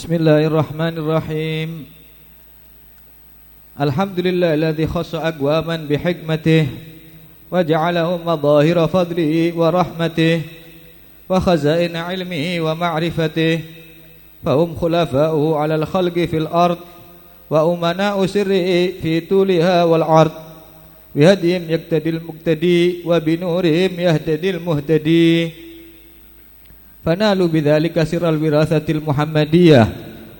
بسم الله الرحمن الرحيم. الحمد لله الذي خص أقواما بحكمته وجعلهم مظاهر فضله ورحمته وخزائن علمه ومعرفته. فهم خلفاؤه على الخلق في الأرض وأمناء سره في طولها والعرض. بهديهم يقتدي المقتدي وبنورهم يهتدي المهتدي. فنالوا بذلك سر الوراثة المحمدية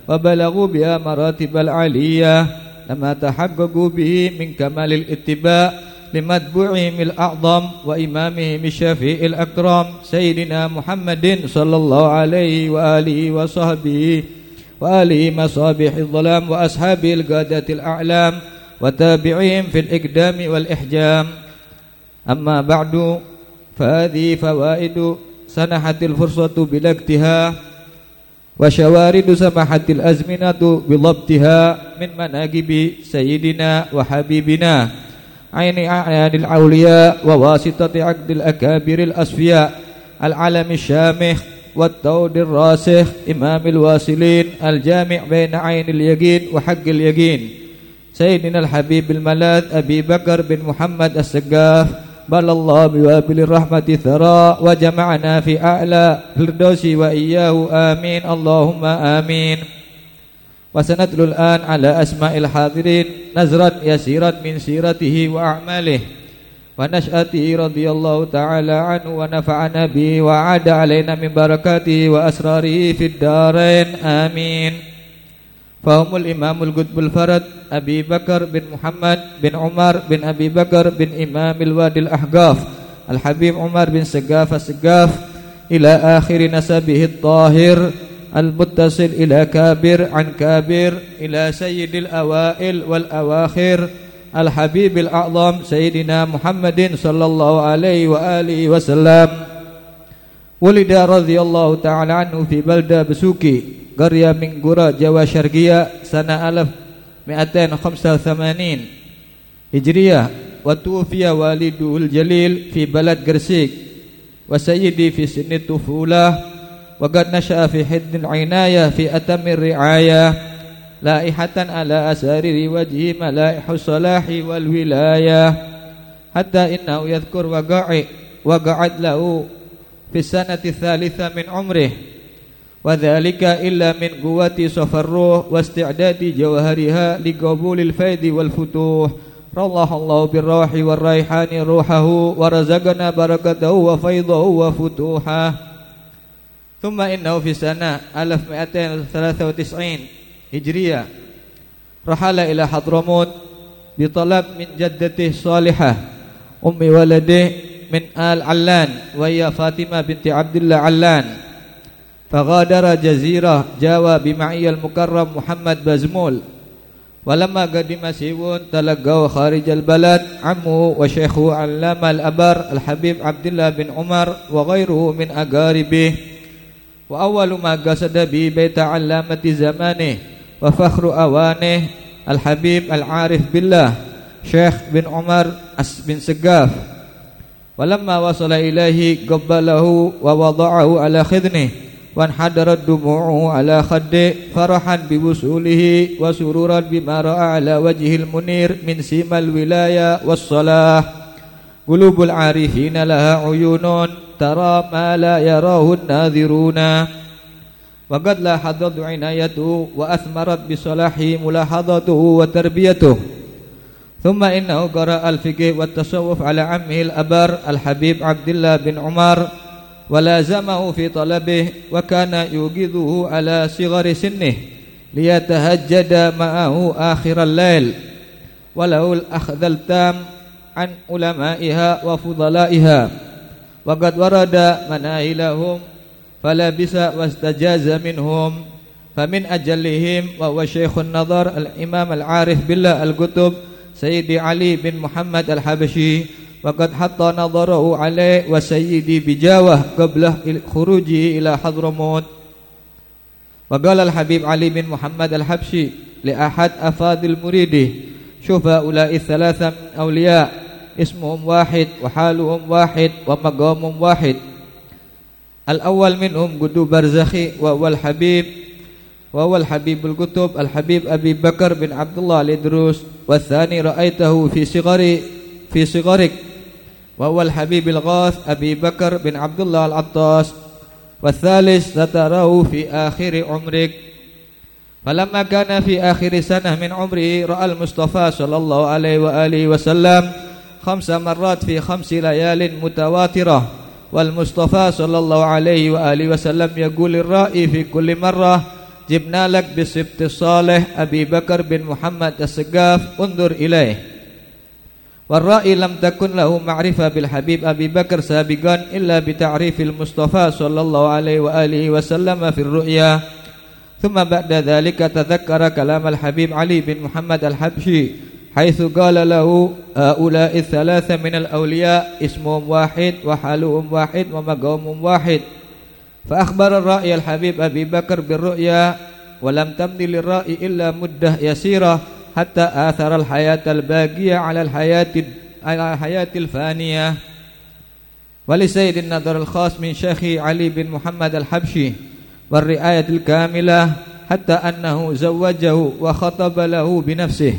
وبلغوا بها مراتب العلية لما تحققوا به من كمال الاتباع لمتبوعهم الأعظم وإمامهم الشفيع الأكرم سيدنا محمد صلى الله عليه وآله وصحبه وآله مصابيح الظلام وأصحابه القادة الأعلام وتابعهم في الإقدام والإحجام. أما بعد فهذه فوائد سنحت الفرصة بلا اجتهاد وشوارد سمحت الأزمنة بضبطها من مناقب سيدنا وحبيبنا عين أعيان الأولياء وواسطة عقد الأكابر الأصفياء العلم الشامخ والتود الراسخ إمام الواصلين الجامع بين عين اليقين وحق اليقين سيدنا الحبيب الملاذ أبي بكر بن محمد السقاف بل الله بوابل الرحمة ثرى وجمعنا في أعلى فردوس وإياه. آمين. اللهم آمين. وسنتلو الآن على أسماء الحاضرين نزرا يسيرا من سيرته وأعماله. ونشأته رضي الله تعالى عنه ونفعنا به وعاد علينا من بركاته وأسراره في الدارين. آمين. فهم الإمام القطب الفرد أبي بكر بن محمد بن عمر بن أبي بكر بن إمام الوادي الأحقاف الحبيب عمر بن سقاف السقاف إلى آخر نسبه الطاهر المتصل إلى كابر عن كابر إلى سيد الأوائل والأواخر الحبيب الأعظم سيدنا محمد صلى الله عليه وآله وسلم ولد رضي الله تعالى عنه في بلدة بسوكي قرية من قرى جوا شرقية سنة 1285 هجرية وتوفي والده الجليل في بلد قرسيك وسيدي في سن الطفولة وقد نشأ في حد العناية في أتم الرعاية لائحة على أسارر وجه ملائح الصلاح والولاية حتى إنه يذكر وقع وقعد له في السنة الثالثة من عمره. وذلك إلا من قوة صف الروح واستعداد جوهرها لقبول الفيض والفتوح. رضاه الله بالروح والريحان روحه ورزقنا بركته وفيضه وفتوحه. ثم إنه في سنة 1293 هجرية. رحل إلى حضرموت بطلب من جدته الصالحة أم ولده من آل علان وهي فاطمة بنت عبد الله علان. فغادر جزيرة جاوى بمعي المكرم محمد بازمول ولما قدم سيبون تلقوا خارج البلد. عمه وشيخه علامة الأبر الحبيب عبد الله بن عمر وغيره من أقاربه. وأول ما قصد به بيت علامة زمانه وفخر أوانه الحبيب العارف بالله شيخ بن عمر بن سقاف. ولما وصل إليه قبله ووضعه على خذنه. وانحدرت دموعه على خده فرحا بوصوله وسرورا بما رأى على وجه المنير من سيما الولاية والصلاح. قلوب العارفين لها عيون ترى ما لا يراه الناذرون. وقد لاحظت عنايته وأثمرت بصلاحه ملاحظته وتربيته. ثم إنه قرأ الفقه والتصوف على عمه الأبر الحبيب عبد الله بن عمر ولازمه في طلبه وكان يوقظه على صغر سنه ليتهجد معه آخر الليل. وله الأخذ التام عن علمائها وفضلائها. وقد ورد مناهلهم فلبس واستجاز منهم. فمن أجلهم وهو شيخ النظر الإمام العارف بالله الكتب سيدي علي بن محمد الحبشي وقد حط نظره عليه وسيدي بجاوة قبل خروجه إلى حضرموت. وقال الحبيب علي بن محمد الحبشي لأحد أفاضل مريده شوف هؤلاء الثلاثة من أولياء اسمهم واحد وحالهم واحد ومقامهم واحد. الأول منهم قدو برزخي وهو الحبيب وهو الحبيب الكتب الحبيب أبي بكر بن عبد الله الإدروس والثاني رأيته في صغر في صغرك. وهو الحبيب الغاث أبي بكر بن عبد الله العطاس والثالث ستراه في آخر عمرك. فلما كان في آخر سنة من عمره رأى المصطفى صلى الله عليه وآله وسلم خمس مرات في خمس ليال متواترة. والمصطفى صلى الله عليه وآله وسلم يقول الرائي في كل مرة جبنا لك بسبت الصالح أبي بكر بن محمد السقاف انظر إليه. والرائي لم تكن له معرفة بالحبيب أبي بكر سابقا إلا بتعريف المصطفى صلى الله عليه وآله وسلم في الرؤيا ثم بعد ذلك تذكر كلام الحبيب علي بن محمد الحبشي حيث قال له هؤلاء الثلاثة من الأولياء اسمهم واحد وحالهم واحد ومقامهم واحد فأخبر الرأي الحبيب أبي بكر بالرؤيا ولم تمضي للرأي إلا مدة يسيرة حتى آثر الحياة الباقية على الحياة على الحياة الفانية. ولسيد النظر الخاص من شيخي علي بن محمد الحبشي والرعاية الكاملة حتى أنه زوجه وخطب له بنفسه.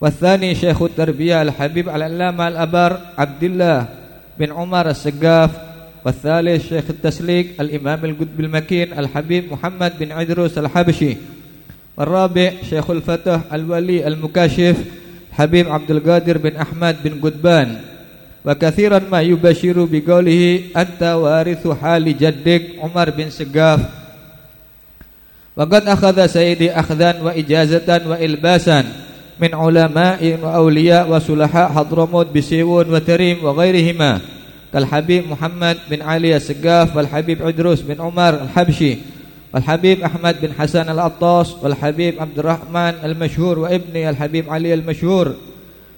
والثاني شيخ التربية الحبيب العلامة الأبر عبد الله بن عمر السقاف. والثالث شيخ التسليك الإمام القطب المكين الحبيب محمد بن عدروس الحبشي. والرابع شيخ الفتح الولي المكاشف حبيب عبد القادر بن أحمد بن قدبان. وكثيرا ما يبشر بقوله أنت وارث حال جدك عمر بن سقاف. وقد أخذ سيدي أخذا وإجازة وإلباسا من علماء وأولياء وصلحاء حضرموت بسيون وتريم وغيرهما. كالحبيب محمد بن علي السقاف والحبيب عدروس بن عمر الحبشي والحبيب أحمد بن حسن العطاس والحبيب عبد الرحمن المشهور وابني الحبيب علي المشهور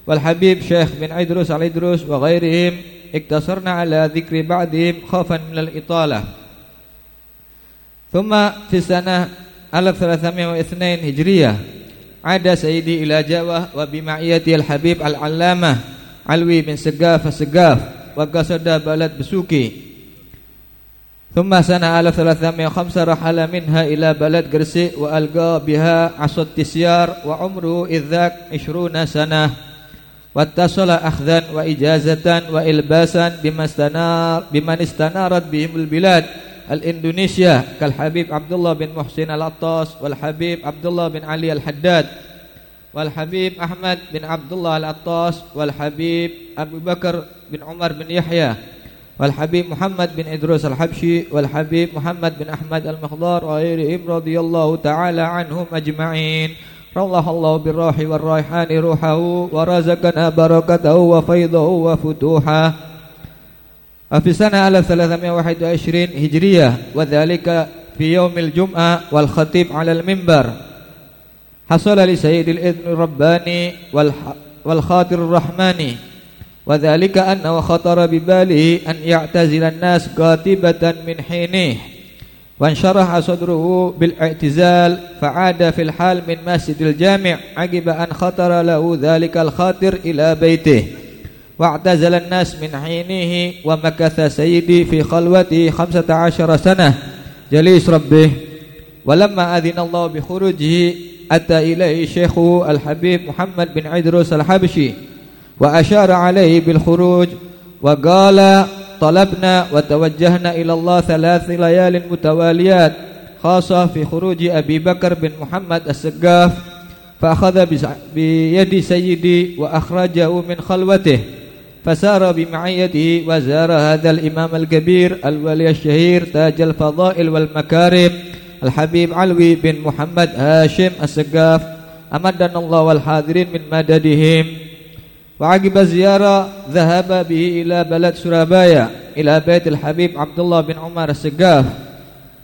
والحبيب شيخ بن عدروس العدروس وغيرهم اقتصرنا على ذكر بعضهم خوفا من الإطالة. ثم في السنة 1302 هجرية عاد سيدي إلى جاوة وبمعيته الحبيب العلامة علوي بن سقاف السقاف وقصد بلد بسوكي ثم سنة 1305 رحل منها إلى بلد قرسي وألقى بها عصا التسيار وعمره إذ ذاك عشرون سنة. واتصل أخذا وإجازة وإلباسا بمن استنار بمن استنارت بهم البلاد. الإندونيسيا كالحبيب عبد الله بن محسن العطاس والحبيب عبد الله بن علي الحداد والحبيب أحمد بن عبد الله العطاس والحبيب أبو بكر بن عمر بن يحيى والحبيب محمد بن إدروس الحبشي والحبيب محمد بن أحمد المخضار وغيرهم رضي الله تعالى عنهم أجمعين. رضاه الله بالروح والريحان روحه ورزقنا بركته وفيضه وفتوحه. وفي سنة 1321 هجرية وذلك في يوم الجمعة والخطيب على المنبر. حصل لسيد الإذن الرباني والخاطر الرحماني وذلك أنه خطر بباله أن يعتزل الناس قاتبة من حينه. وانشرح صدره بالاعتزال فعاد في الحال من مسجد الجامع عقب أن خطر له ذلك الخاطر إلى بيته. واعتزل الناس من حينه ومكث سيدي في خلوته خمسة عشر سنة. جليس ربه. ولما أذن الله بخروجه أتى إليه شيخه الحبيب محمد بن عدروس الحبشي. وأشار عليه بالخروج وقال طلبنا وتوجهنا إلى الله ثلاث ليال متواليات خاصة في خروج أبي بكر بن محمد السقاف فأخذ بيد سيدي وأخرجه من خلوته فسار بمعيته وزار هذا الإمام الكبير الولي الشهير تاج الفضائل والمكارم الحبيب علوي بن محمد هاشم السقاف أمدنا الله والحاضرين من مددهم. وعقب الزيارة ذهب به إلى بلد سرابايا إلى بيت الحبيب عبد الله بن عمر السقاف.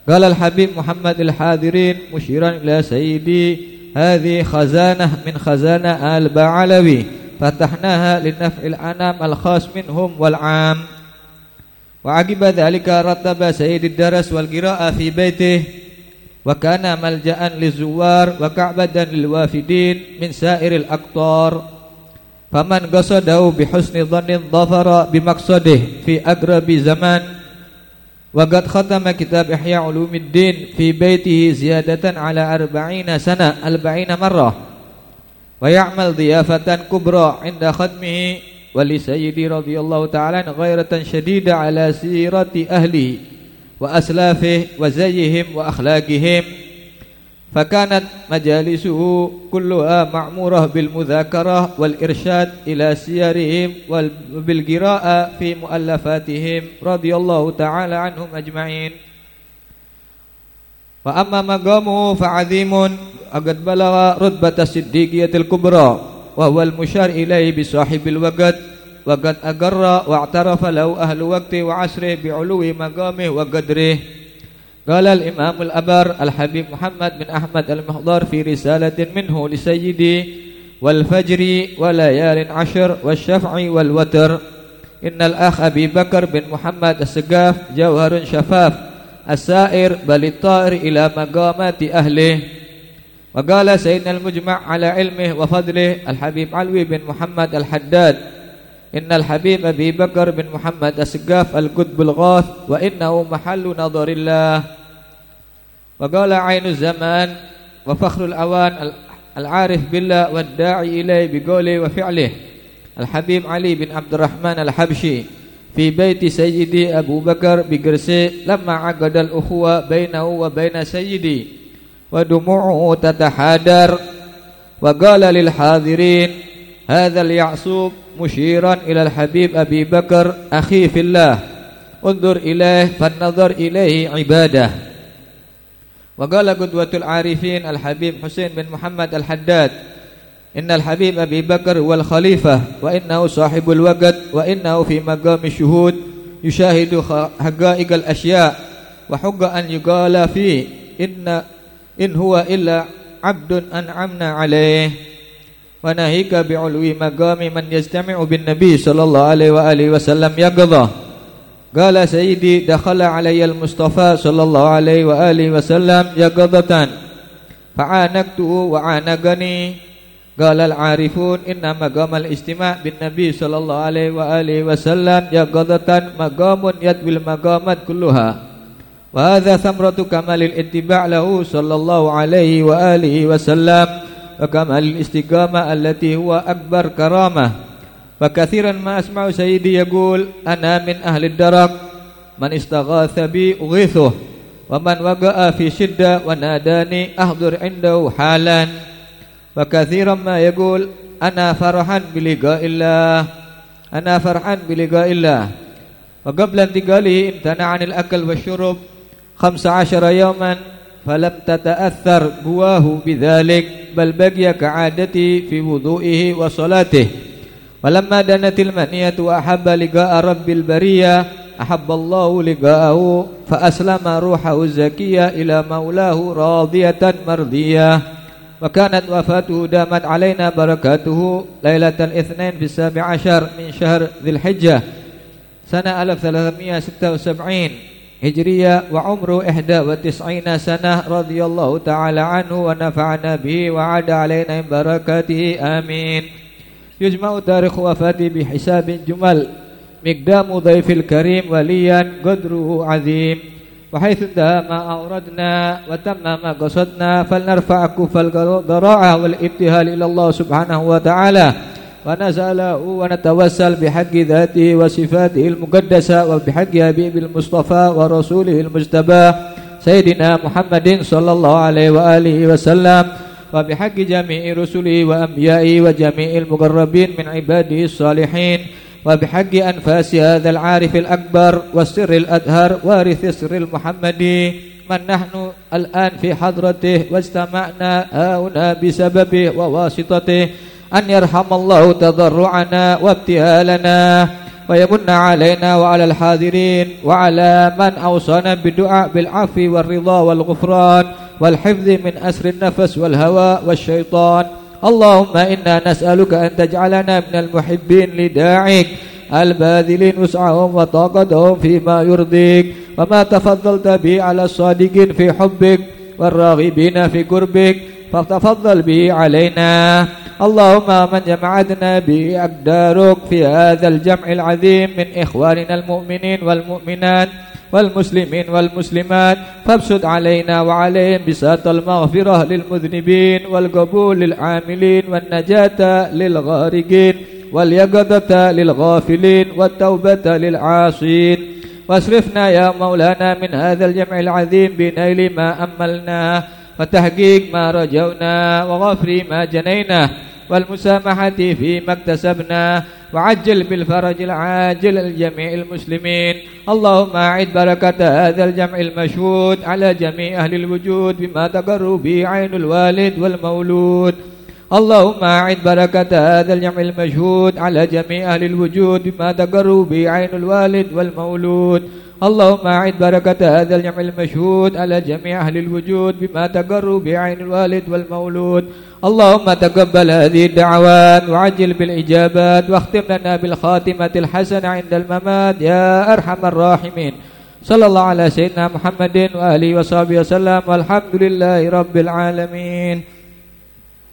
قال الحبيب محمد الحاضرين مشيرا إلى سيدي هذه خزانة من خزانة آل بعلوي فتحناها لنفع الأنام الخاص منهم والعام. وعقب ذلك رتب سيد الدرس والقراءة في بيته وكان ملجأ للزوار وكعبة للوافدين من سائر الأقطار. فمن قصده بحسن ظن ظفر بمقصده في أقرب زمان وقد ختم كتاب إحياء علوم الدين في بيته زيادة على أربعين سنة أربعين مرة. ويعمل ضيافة كبرى عند ختمه ولسيدي رضي الله تعالى غيرة شديدة على سيرة أهله وأسلافه وزيهم وأخلاقهم. فكانت مجالسه كلها معمورة بالمذاكرة والإرشاد إلى سيرهم وبالقراءة في مؤلفاتهم رضي الله تعالى عنهم أجمعين. وأما مقامه فعظيم وقد بلغ رتبة الصديقية الكبرى وهو المشار إليه بصاحب الوقت وقد أقر واعترف له أهل وقته وعصره بعلو مقامه وقدره. قال الإمام الأبر الحبيب محمد بن أحمد المحضر في رسالة منه لسيدي والفجر وليال عشر والشفع والوتر. إن الأخ أبي بكر بن محمد السقاف جوهر شفاف السائر بل الطائر إلى مقامات أهله. وقال سيدنا المجمع على علمه وفضله الحبيب علوي بن محمد الحداد إن الحبيب أبي بكر بن محمد السقاف القطب الغاث وإنه محل نظر الله. وقال عين الزمان وفخر الأوان العارف بالله والداعي إليه بقوله وفعله. الحبيب علي بن عبد الرحمن الحبشي في بيت سيدي أبو بكر بقرسي لما عقد الأخوة بينه وبين سيدي ودموعه تتحادر. وقال للحاضرين هذا اليعصوب مشيرا إلى الحبيب أبي بكر أخي في الله. انظر إليه فالنظر إليه عبادة. وقال قدوة العارفين الحبيب حسين بن محمد الحداد إن الحبيب أبي بكر هو الخليفة وإنه صاحب الوقت وإنه في مقام الشهود يشاهد حقائق الأشياء. وحق أن يقال فيه إن إن هو إلا عبد أنعمنا عليه. وناهيك بعلو مقام من يجتمع بالنبي صلى الله عليه وآله وسلم يقظة قال سيدي دخل علي المصطفى صلى الله عليه وآله وسلم يقظة فعانقته وعانقني. قال العارفون إن مقام الاجتماع بالنبي صلى الله عليه وآله وسلم يقظة مقام يدوي المقامات كلها. وهذا ثمرة كمال الاتباع له صلى الله عليه وآله وسلم. وكمال الاستقامة التي هو أكبر كرامة. فكثيرا ما أسمع سيدي يقول أنا من أهل الدرك من استغاث بي أغيثه ومن وقع في شدة وناداني أحضر عنده حالا. وكثيرا ما يقول أنا فرحا بلقاء الله أنا فرحا بلقاء الله. وقبل انتقاله امتنع عن الأكل والشرب خمس عشر يوما falam tata'athar guwahu bidzalik bal baqiya ka'adati fi wudhu'ihi wa salatihi walamma danatil maniyatu ahabba liqa'a rabbil bariyah ahabballahu liqa'ahu fa aslama ruhahu zakiyya ila maulahu radiyatan mardiyah wa kanat wafatuhu damat alaina barakatuhu lailatal itsnain fi 17 min syahr dzil sana 1376 هجرية وعمره إحدى وتسعين سنة رضي الله تعالى عنه ونفعنا به وعاد علينا من بركاته آمين. يجمع تاريخ وفاته بحساب جمل مقدام ضيف الكريم وليا قدره عظيم. وحيث انتهى ما أوردنا وتم ما قصدنا فلنرفع كف الضراعة والابتهال إلى الله سبحانه وتعالى. ونسأله ونتوسل بحق ذاته وصفاته المقدسة وبحق حبيب المصطفى ورسوله المجتبى سيدنا محمد صلى الله عليه وآله وسلم. وبحق جميع رسله وأنبيائه وجميع المقربين من عباده الصالحين. وبحق أنفاس هذا العارف الأكبر والسر الأدهر وارث السر المحمدي من نحن الآن في حضرته واجتمعنا هنا بسببه وواسطته. أن يرحم الله تضرعنا وابتهالنا ويمن علينا وعلى الحاضرين وعلى من أوصانا بالدعاء بالعفو والرضا والغفران والحفظ من أسر النفس والهوى والشيطان. اللهم إنا نسألك أن تجعلنا من المحبين لداعك الباذلين وسعهم وطاقتهم فيما يرضيك. وما تفضلت به على الصادقين في حبك والراغبين في قربك. فتفضل به علينا. اللهم من جمعتنا به أقدارك في هذا الجمع العظيم من إخواننا المؤمنين والمؤمنات والمسلمين والمسلمات فابسط علينا وعليهم بساط المغفرة للمذنبين والقبول للعاملين والنجاة للغارقين واليقظة للغافلين والتوبة للعاصين. واصرفنا يا مولانا من هذا الجمع العظيم بنيل ما أملناه. وتحقيق ما رجونا وغفر ما جنينا والمسامحة فيما اكتسبنا وعجل بالفرج العاجل لجميع المسلمين. اللهم أعد بركة هذا الجمع المشهود على جميع أهل الوجود بما تقر به عين الوالد والمولود. اللهم أعد بركة هذا الجمع المشهود على جميع أهل الوجود بما تقر به عين الوالد والمولود. اللهم أعد بركة هذا الجمع المشهود على جميع أهل الوجود بما تقر بعين الوالد والمولود. اللهم تقبل هذه الدعوات وعجل بالإجابات واختم لنا بالخاتمة الحسنة عند الممات يا أرحم الراحمين. صلى الله على سيدنا محمد وآله وصحبه وسلم والحمد لله رب العالمين.